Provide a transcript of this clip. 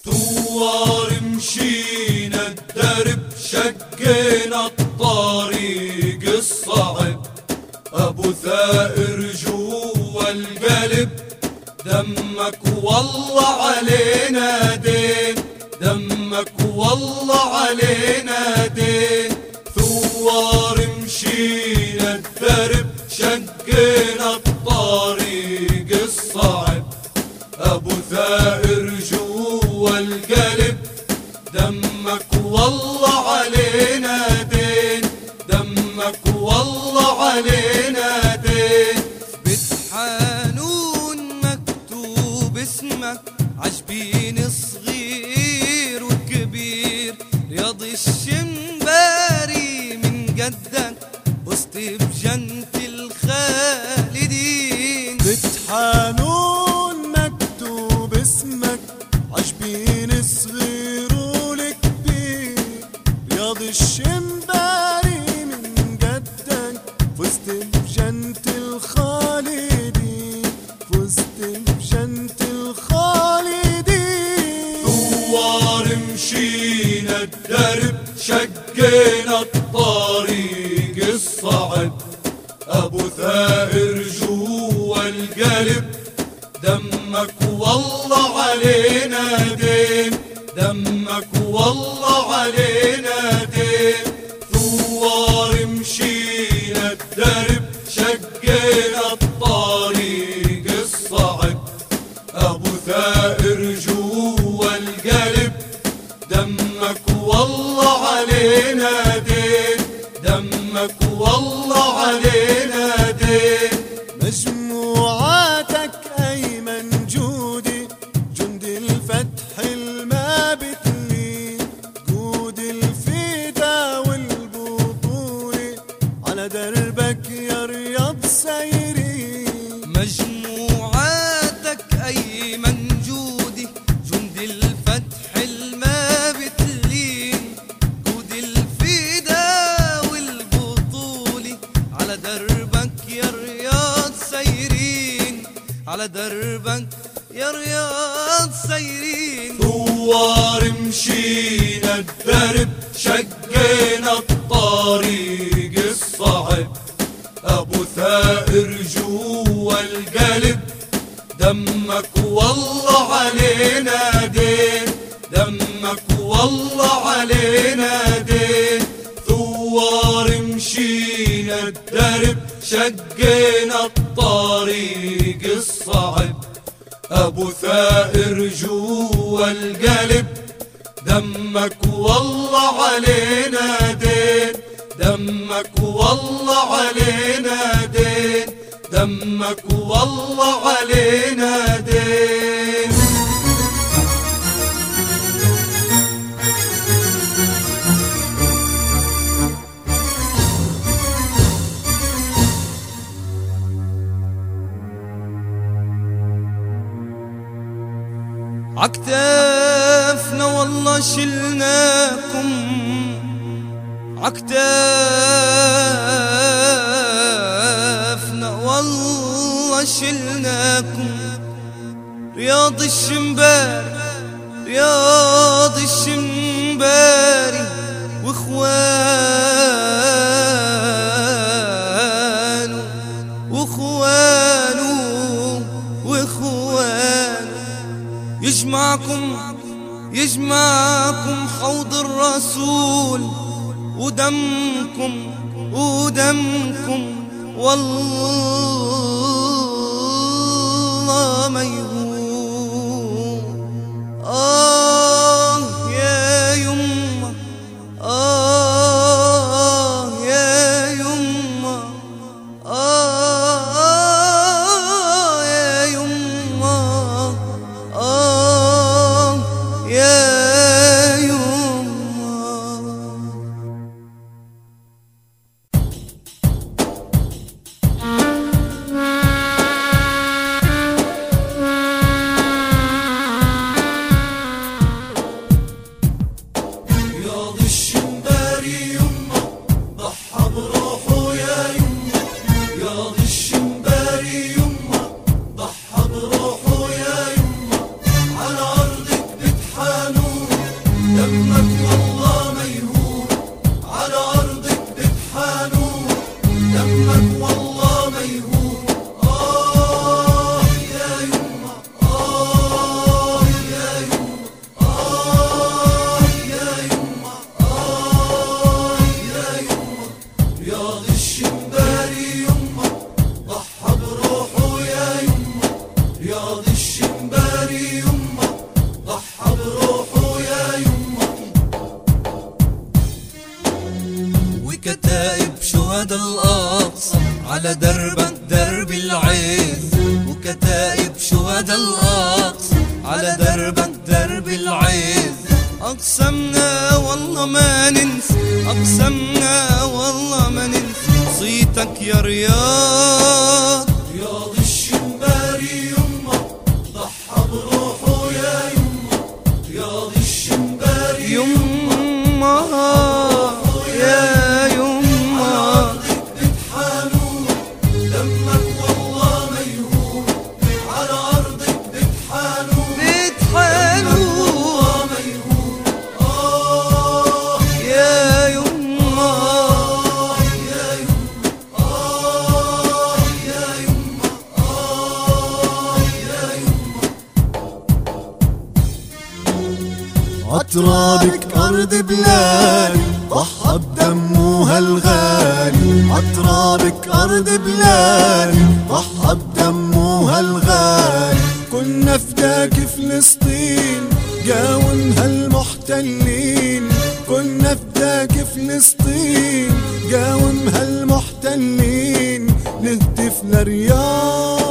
ثوار مشينا الدرب شقينا الطريق الصعب. أبو ثائر جوا القلب دمك والله علينا دين. دمك والله علينا دين. ثوار مشينا الدرب شقينا الطريق الصعب. أبو ثائر جوا القلب دمك والله علينا دين. دمك والله علينا دين. بتحانون مكتوب اسمك عجبين صغير وكبير. رياض الشمباري من جدك وسط بجنة الخالدين. بتحانون مكتوب اسمك الدرب شقينا الطريق الصعب. أبو ثائر جوا القلب. دمك والله علينا دين. دمك والله علينا دين. ثوار مشينا الدرب شقينا الطريق الصعب. أبو ثائر جوا القلب. والله علينا دين. دمك والله يا رياض سايرين. ثوار مشينا الدرب شقينا الطريق الصعب. أبو ثائر جوا القلب دمك والله علينا دين. دمك والله علينا دين. ثوار مشينا الدرب شقينا الطريق الصعب. أبو ثائر جوا القلب. دمك والله علينا دين. دمك والله علينا دين. دمك والله علينا دين. عكتافنا والله شلناكم. عكتافنا والله شلناكم. رياض الشمباري رياض الشمباري واخوانه واخوانه واخوانه. يجمعكم يجمعكم حوض الرسول. ودمكم ودمكم والله ما يهون. الروح وكتائب شهداء الأقصى على دربك درب العز أقسمنا والله ما ننسى أقسمنا والله ما ننسى صيتك يا رياض. رياض الشمباري عترابك أرض بلادي ضحى بدموها الغالي. عترابك أرض بلادي ضحى بدموها الغالي. كنا فداك فلسطين قاومها المحتلين. كنا فداك فلسطين قاومها المحتلين. نهتف لرياض